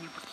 nie